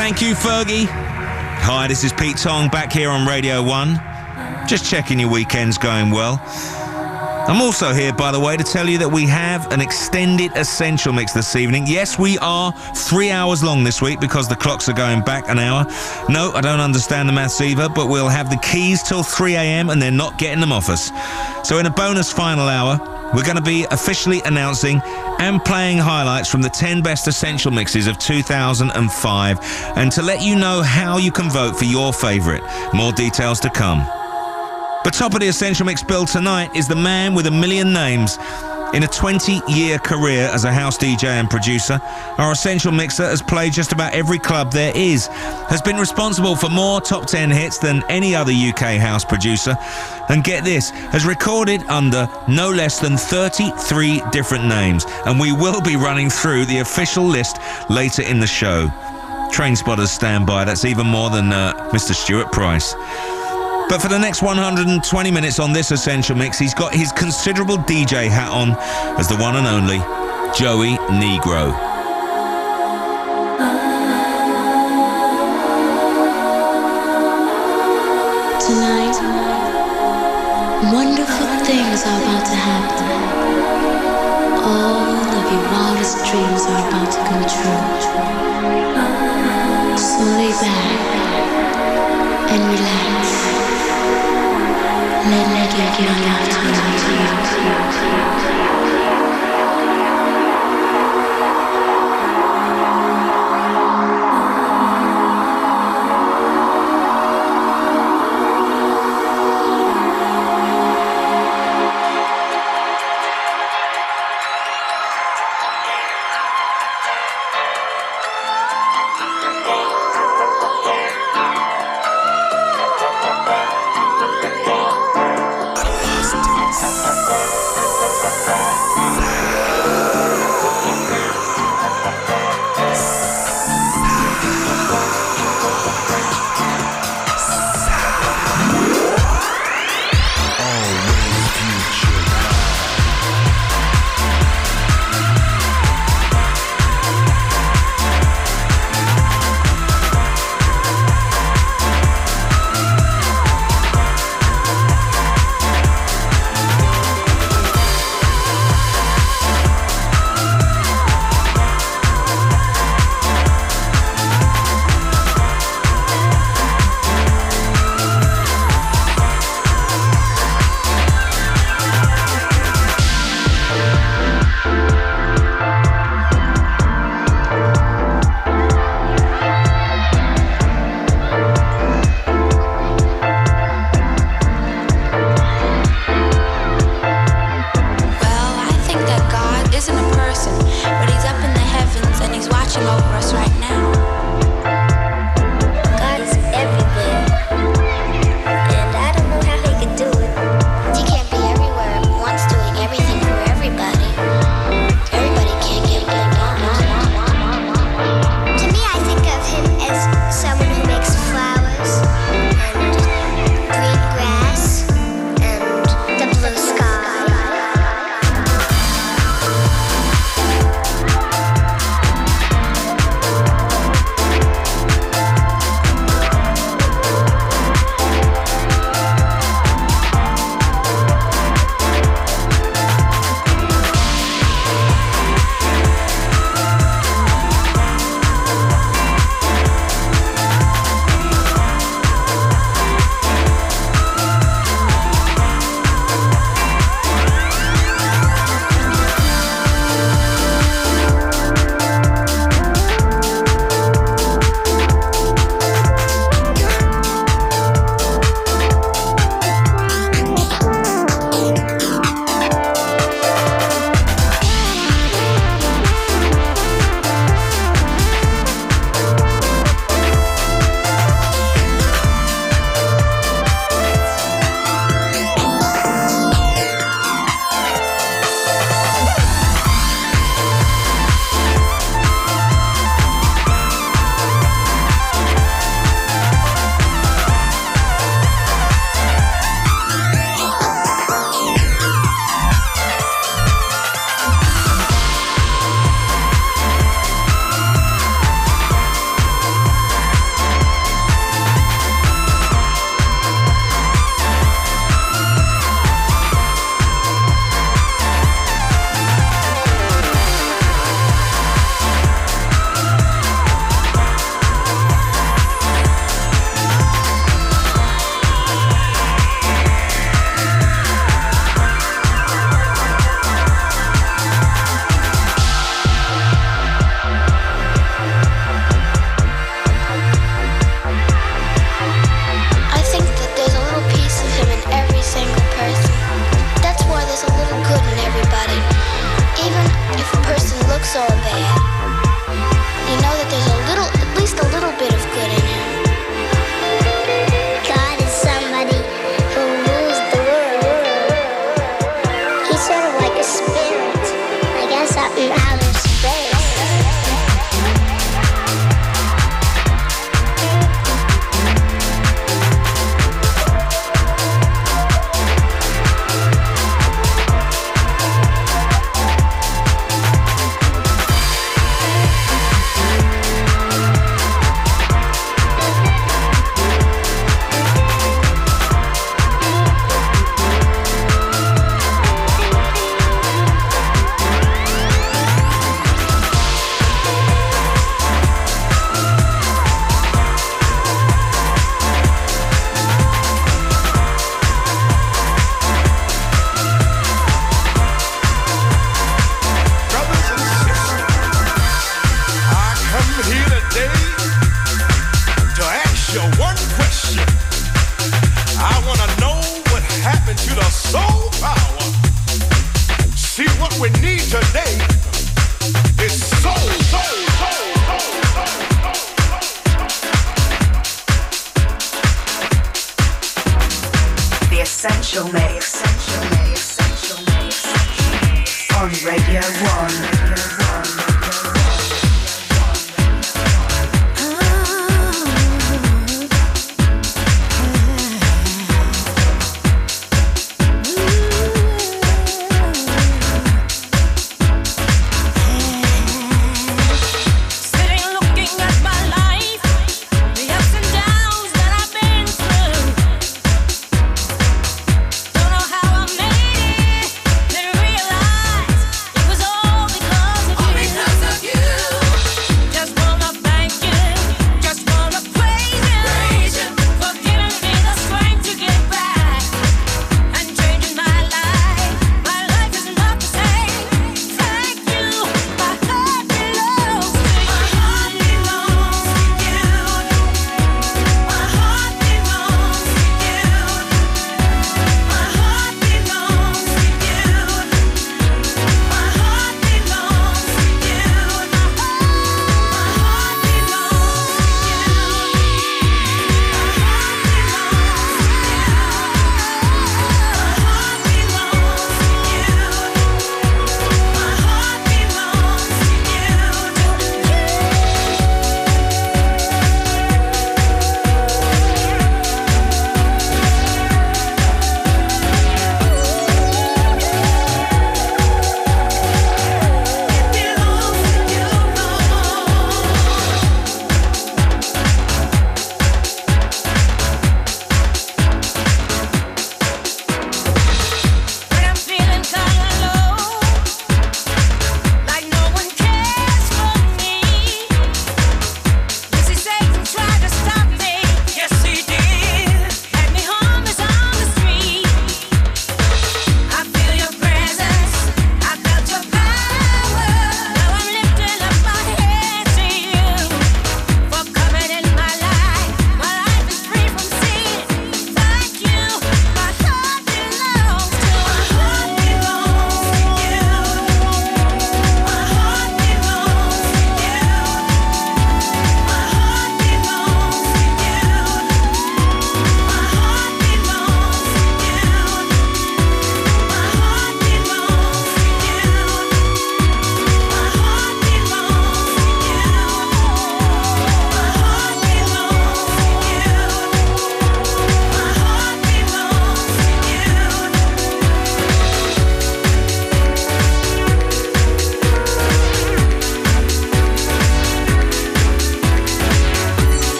Thank you, Fergie. Hi, this is Pete Tong back here on Radio 1. Just checking your weekend's going well. I'm also here, by the way, to tell you that we have an extended Essential Mix this evening. Yes, we are three hours long this week because the clocks are going back an hour. No, I don't understand the maths either, but we'll have the keys till 3 a.m. and they're not getting them off us. So in a bonus final hour, we're going to be officially announcing and playing highlights from the 10 best essential mixes of 2005 and to let you know how you can vote for your favourite. More details to come. But top of the Essential Mix bill tonight is the man with a million names. In a 20 year career as a house DJ and producer, our Essential Mixer has played just about every club there is, has been responsible for more top 10 hits than any other UK house producer, and get this, has recorded under no less than 33 different names. And we will be running through the official list later in the show. Train spotters stand by, that's even more than uh, Mr. Stuart Price. But for the next 120 minutes on this Essential Mix, he's got his considerable DJ hat on as the one and only Joey Negro. Tonight, wonderful things are about to happen. All of your wildest dreams are about to come true. So lay back and relax. Let me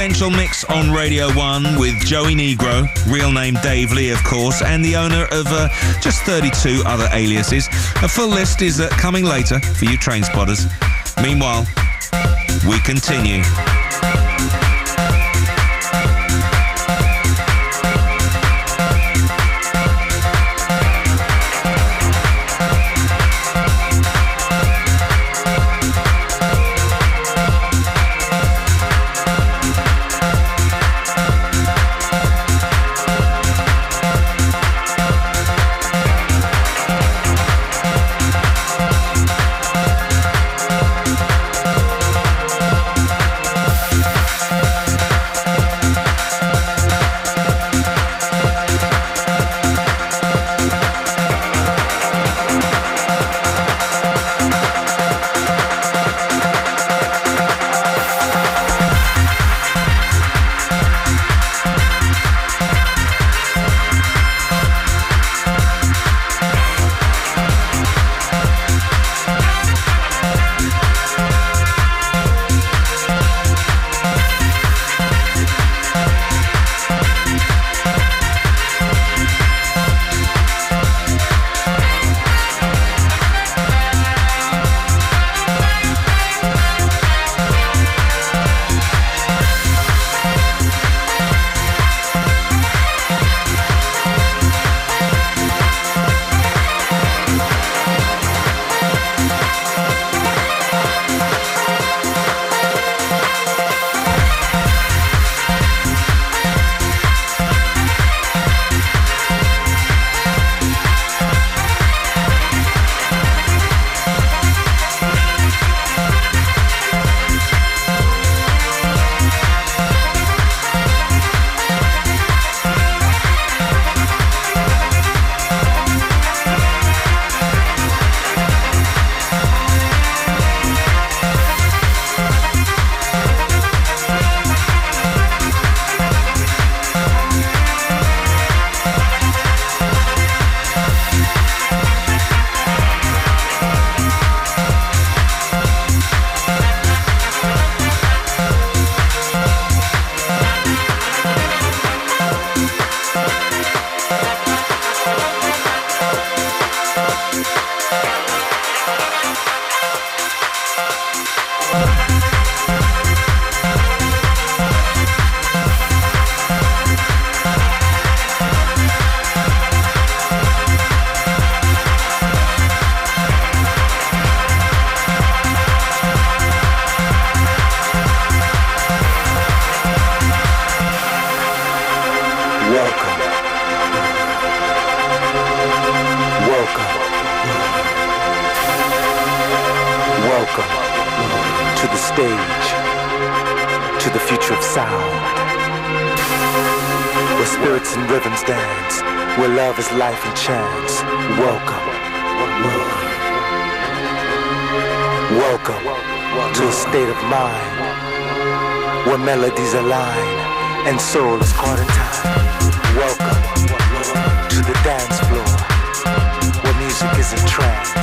Essential Mix on Radio 1 with Joey Negro, real name Dave Lee, of course, and the owner of uh, just 32 other aliases. A full list is uh, coming later for you train spotters. Meanwhile, we continue. Welcome, Welcome. Welcome to a state of mind where melodies align and soul is caught in time. Welcome to the dance floor where music is a trance.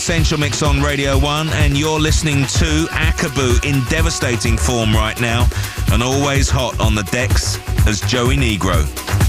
Essential Mix on Radio 1, and you're listening to Akabu in devastating form right now, and always hot on the decks as Joey Negro.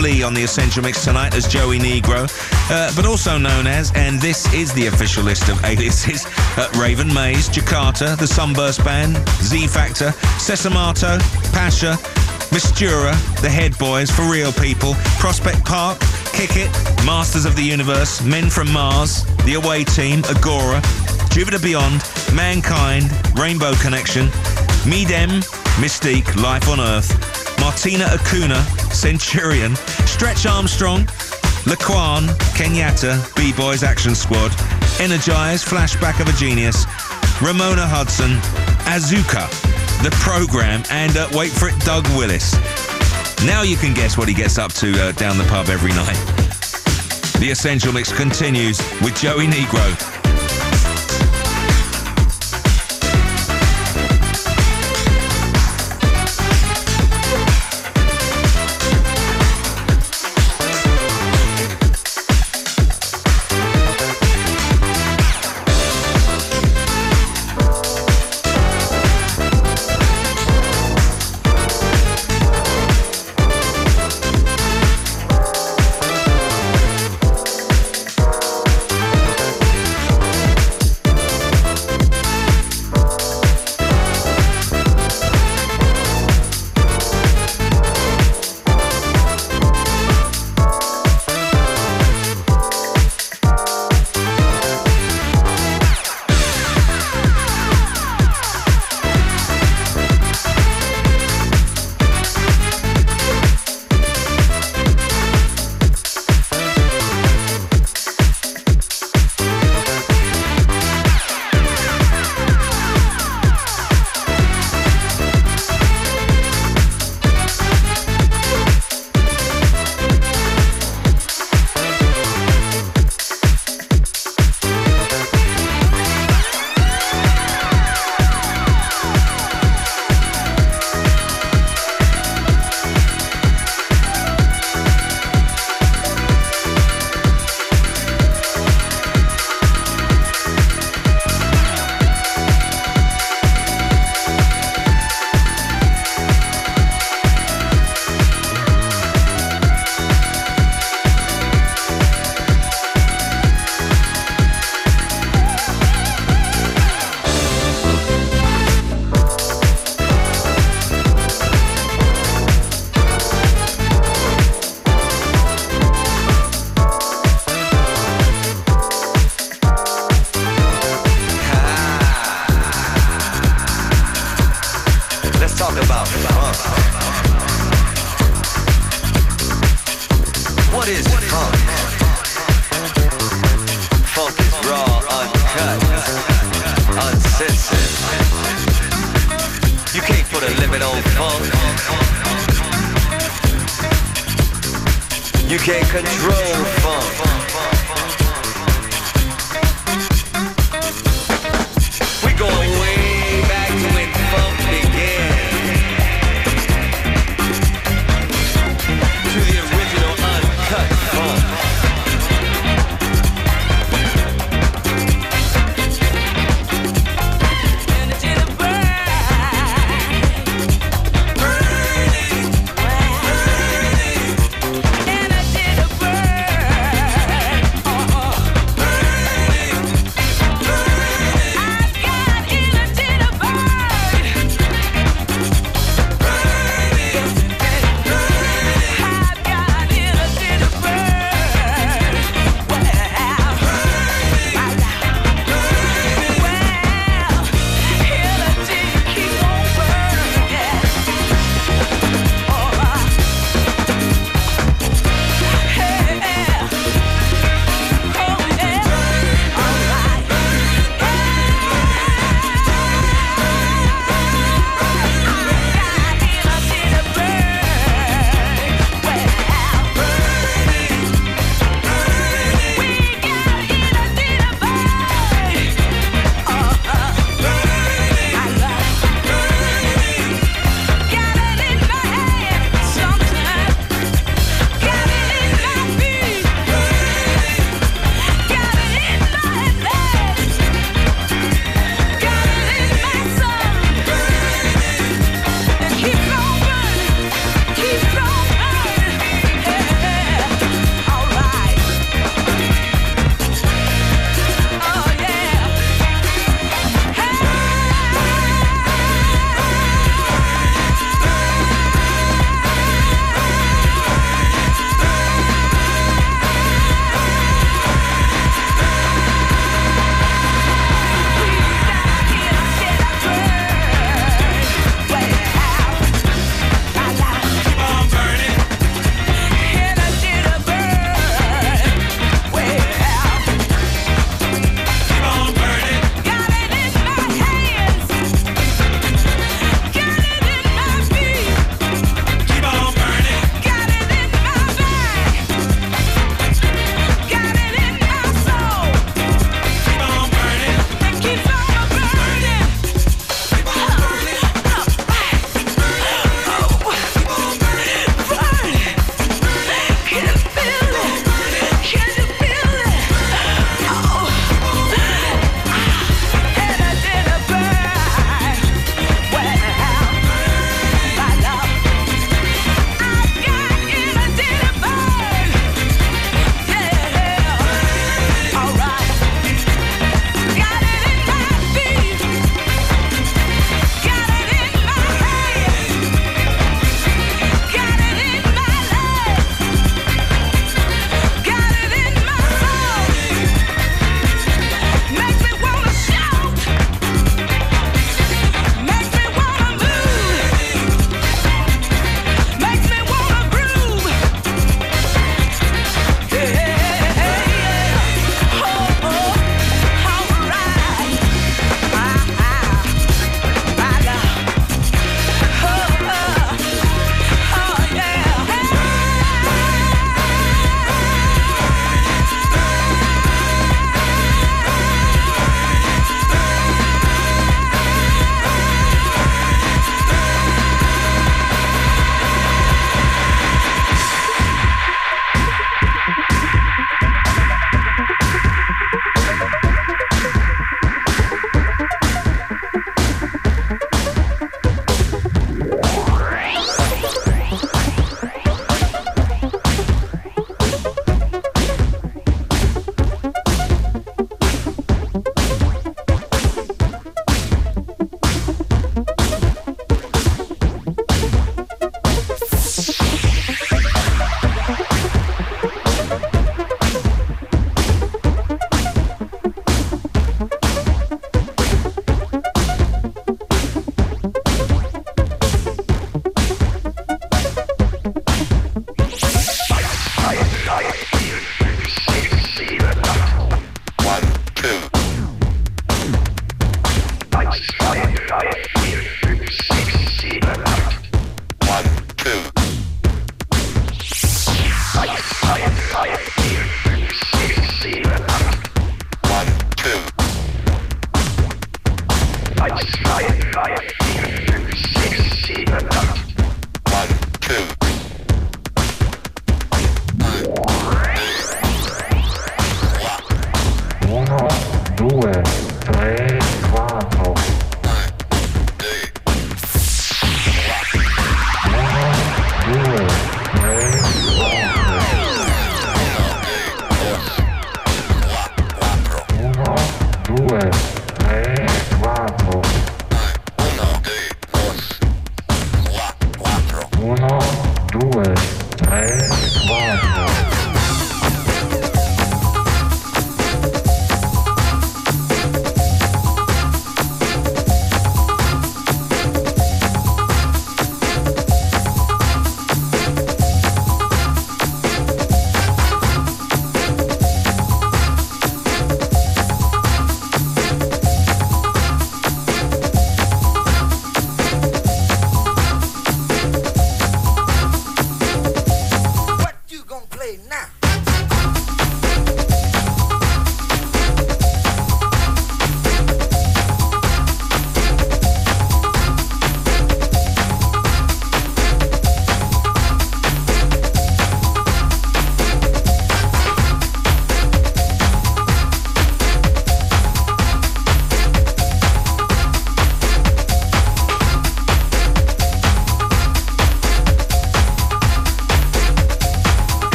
Lee on the Essential Mix tonight as Joey Negro, uh, but also known as, and this is the official list of aliases, uh, Raven Maize, Jakatta, The Sunburst Band, Z Factor, Sessomatto, Pasha, Mistura, The Hed Boys, For Real People, Prospect Park, Kick It, Masters of the Universe, Men from Mars, The Away Team, Agora, Jupiter Beyond, Mankind, Rainbow Connection, Me Dem, Mystique, Life on Earth, Martina Acuna, Centurion, Stretch Armstrong, Laquan, Kenyatta, B-Boys Action Squad, Energize, Flashback of a Genius, Ramona Hudson, Azuka, The Program, and uh, wait for it, Doug Willis. Now you can guess what he gets up to uh, down the pub every night. The Essential Mix continues with Joey Negro.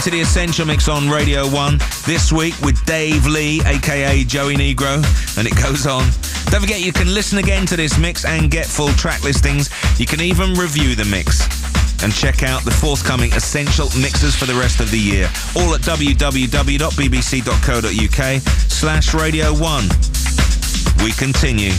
Listening to The Essential Mix on Radio 1 this week with Dave Lee, aka Joey Negro, and it goes on. Don't forget you can listen again to this mix and get full track listings. You can even review the mix and check out the forthcoming essential mixes for the rest of the year. All at www.bbc.co.uk slash Radio 1. We continue.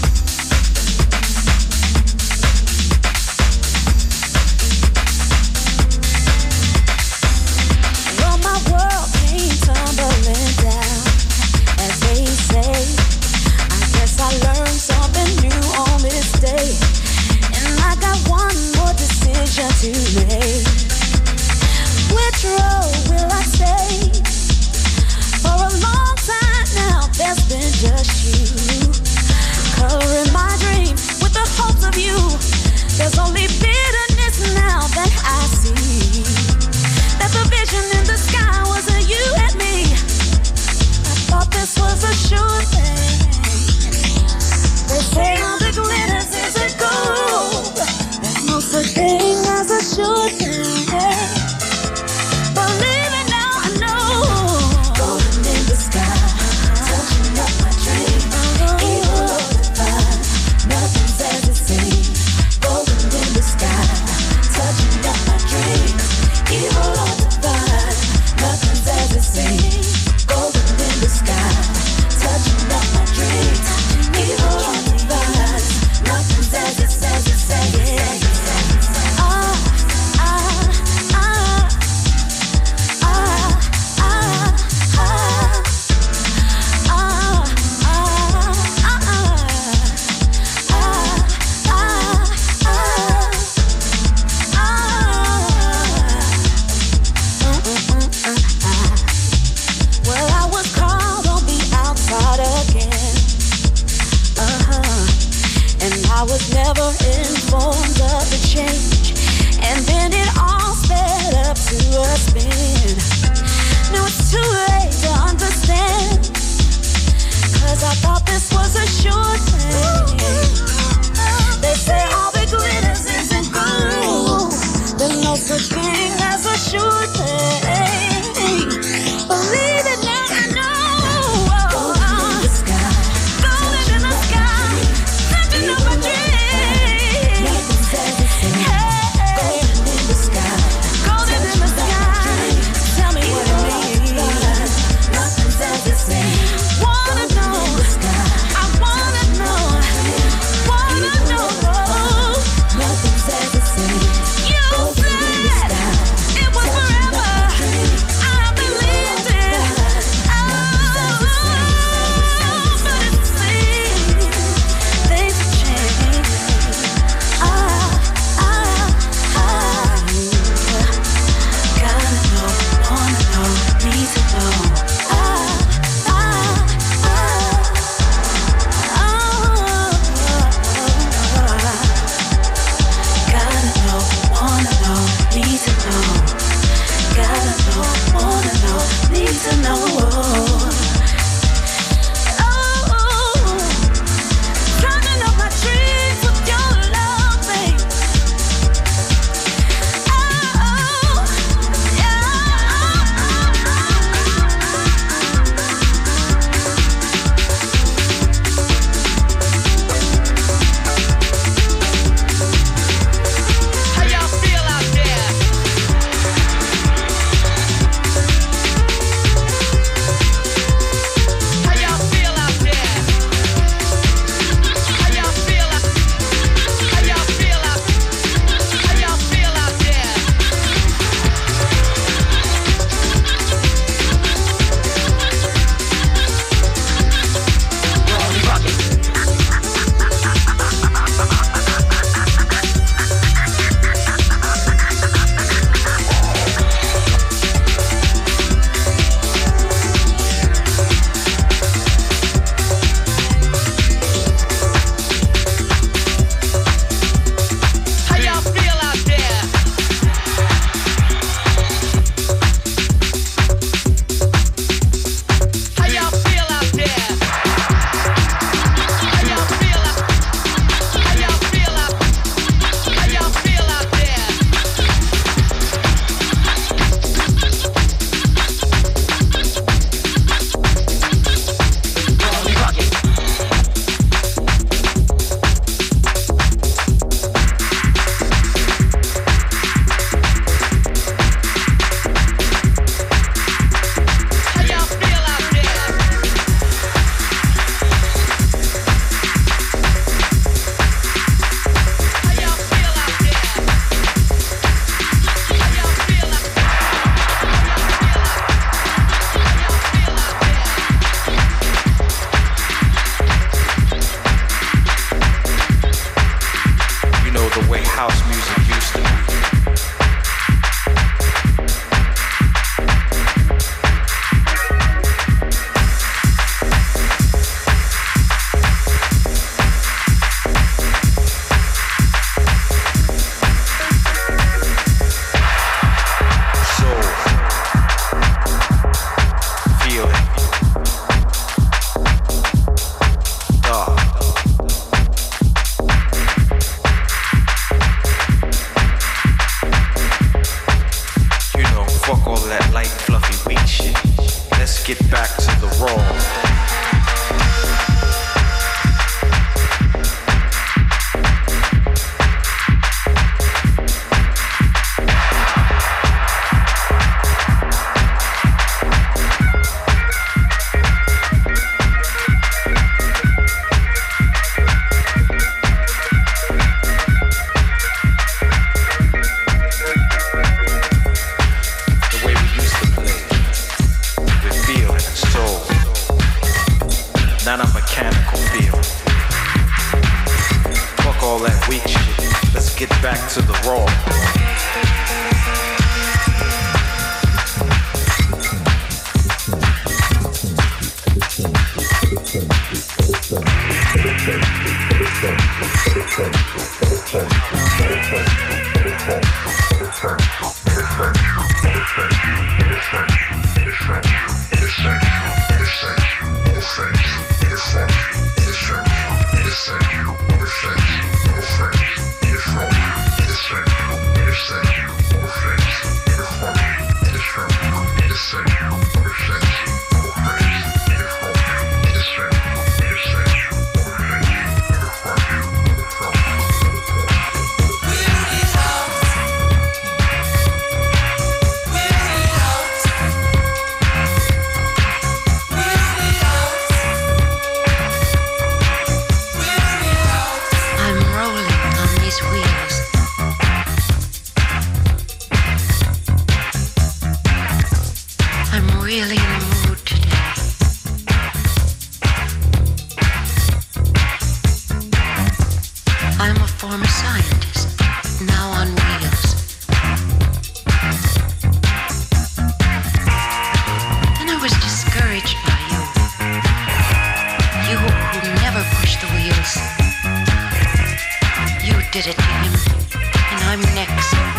and I'm next.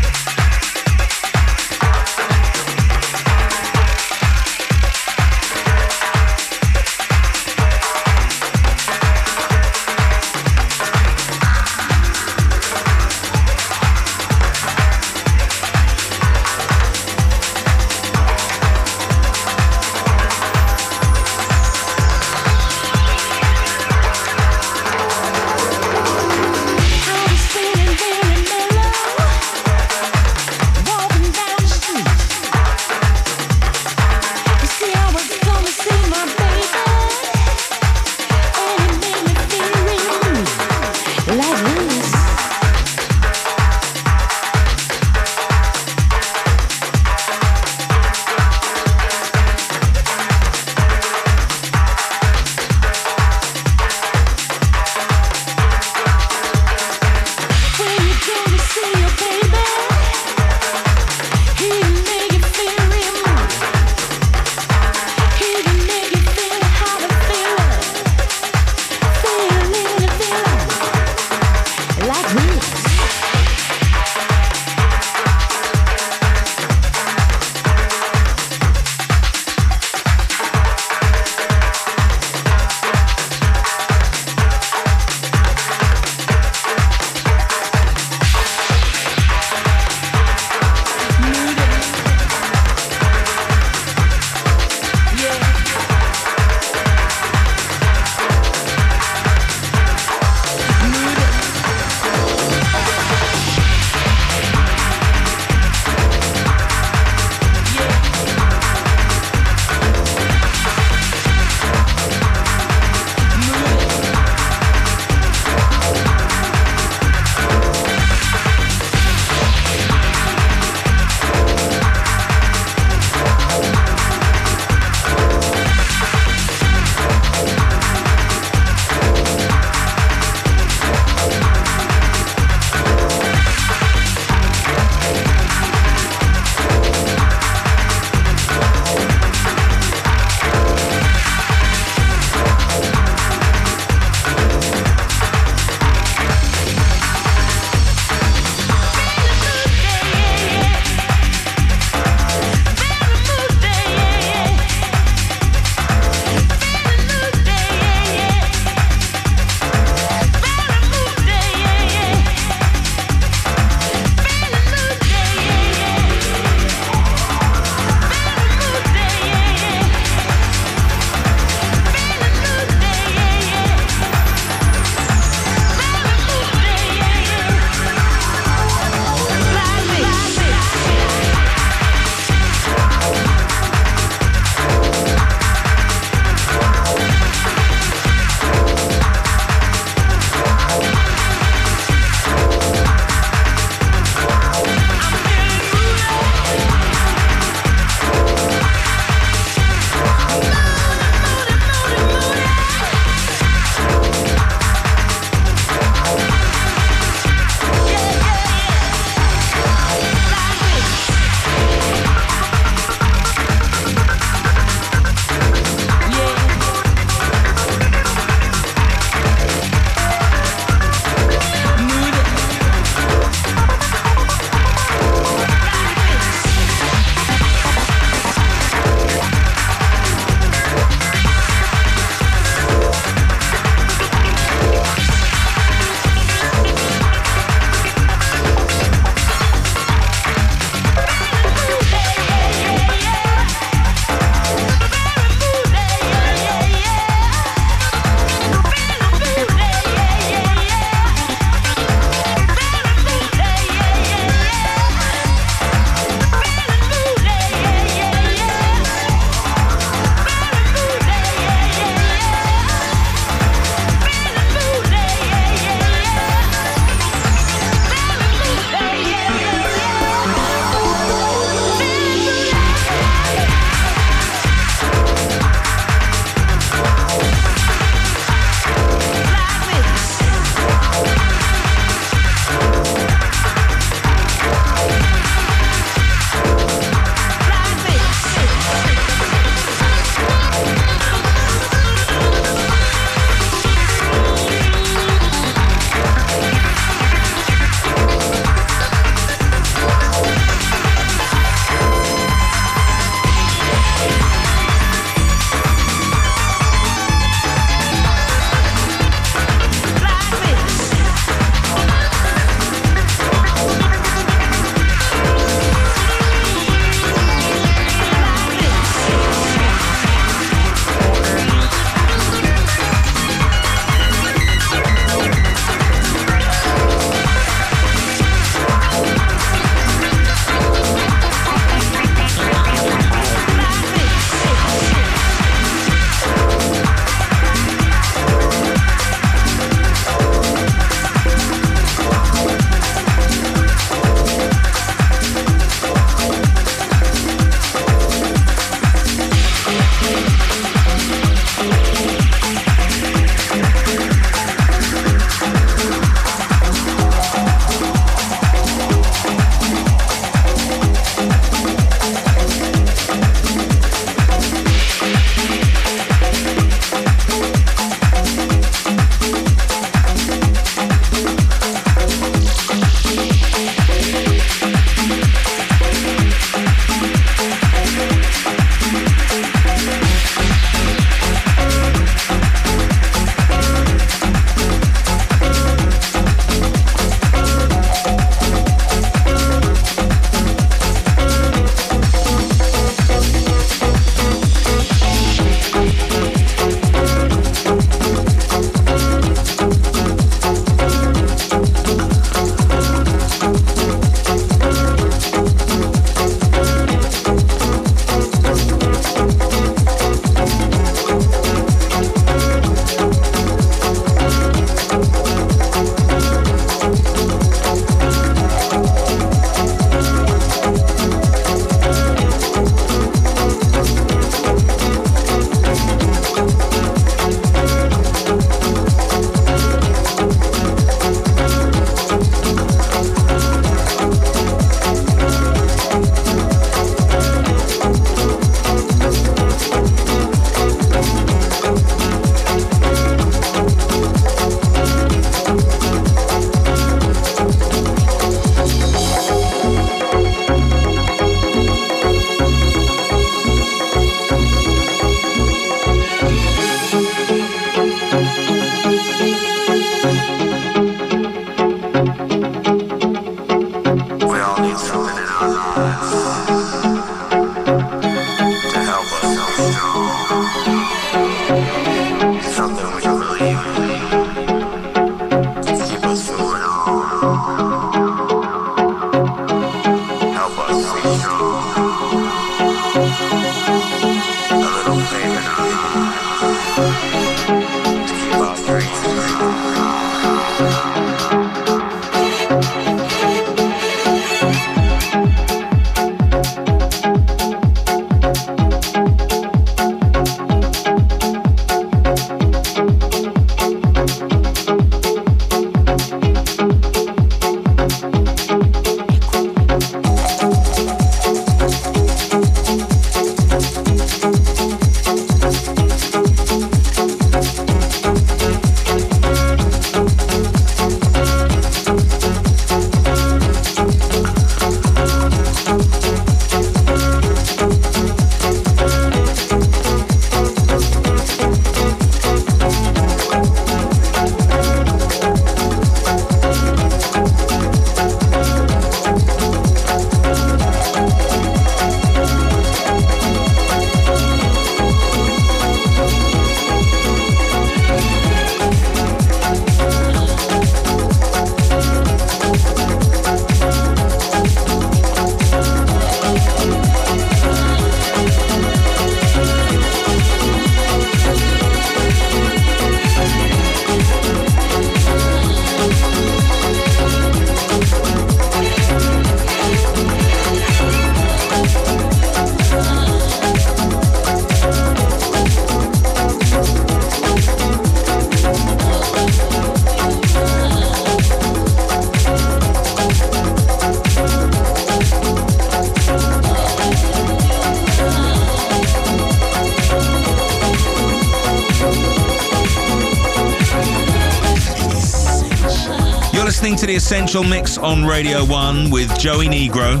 Essential Mix on Radio 1 with Joey Negro.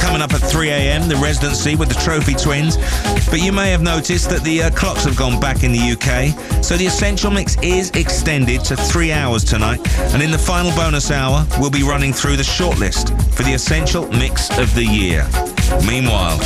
Coming up at 3 a.m., the residency with the Trophy Twins. But you may have noticed that the uh, clocks have gone back in the UK. So the Essential Mix is extended to three hours tonight. And in the final bonus hour, we'll be running through the shortlist for the Essential Mix of the Year. Meanwhile,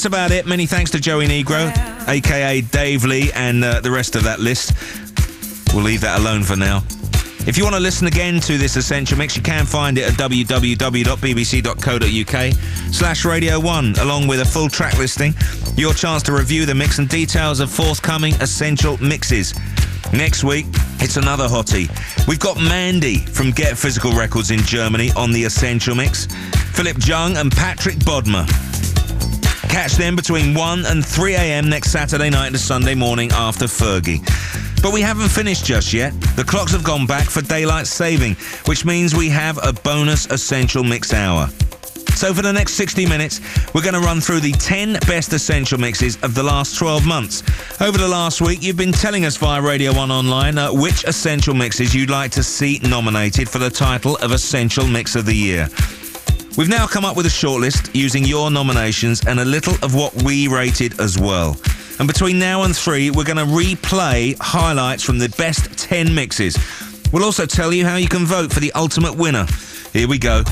That's about it. Many thanks to Joey Negro, aka Dave Lee, and uh, the rest of that list. We'll leave that alone for now. If you want to listen again to this Essential Mix, you can find it at www.bbc.co.uk slash Radio 1, along with a full track listing, your chance to review the mix and details of forthcoming Essential Mixes. Next week, it's another hottie. We've got Mandy from Get Physical Records in Germany on the Essential Mix, Philipp Jung and Patrick Bodmer Catch them between 1 and 3 a.m. next Saturday night to Sunday morning after Fergie. But we haven't finished just yet. The clocks have gone back for daylight saving, which means we have a bonus essential mix hour. So for the next 60 minutes, we're going to run through the 10 best essential mixes of the last 12 months. Over the last week, you've been telling us via Radio 1 Online uh, which essential mixes you'd like to see nominated for the title of Essential Mix of the Year. We've now come up with a shortlist using your nominations and a little of what we rated as well. And between now and three, we're going to replay highlights from the best 10 mixes. We'll also tell you how you can vote for the ultimate winner. Here we go.